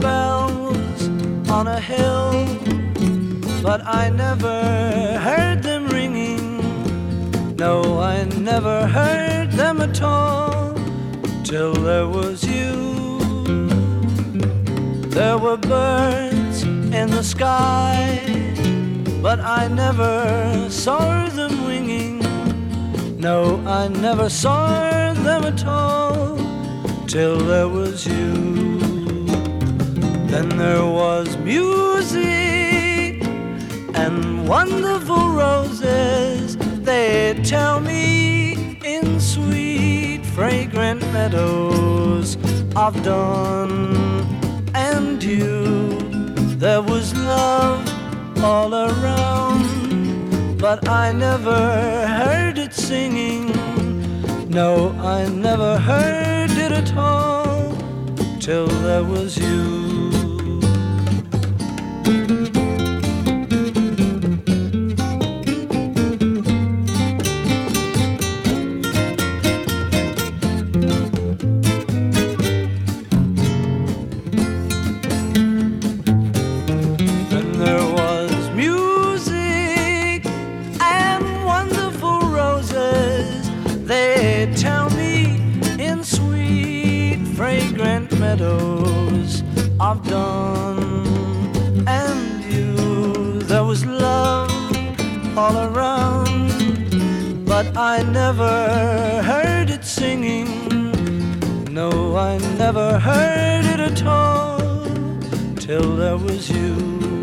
on a hill, but I never heard them ringing. No, I never heard them at all till there was you. There were birds in the sky, but I never saw them winging. No, I never saw them at all till there was you. Then there was music and wonderful roses. They tell me in sweet, fragrant meadows of dawn and you. There was love all around, but I never heard it singing. No, I never heard it at all till there was you. They tell me in sweet, fragrant meadows of dawn and you. There was love all around, but I never heard it singing. No, I never heard it at all till there was you.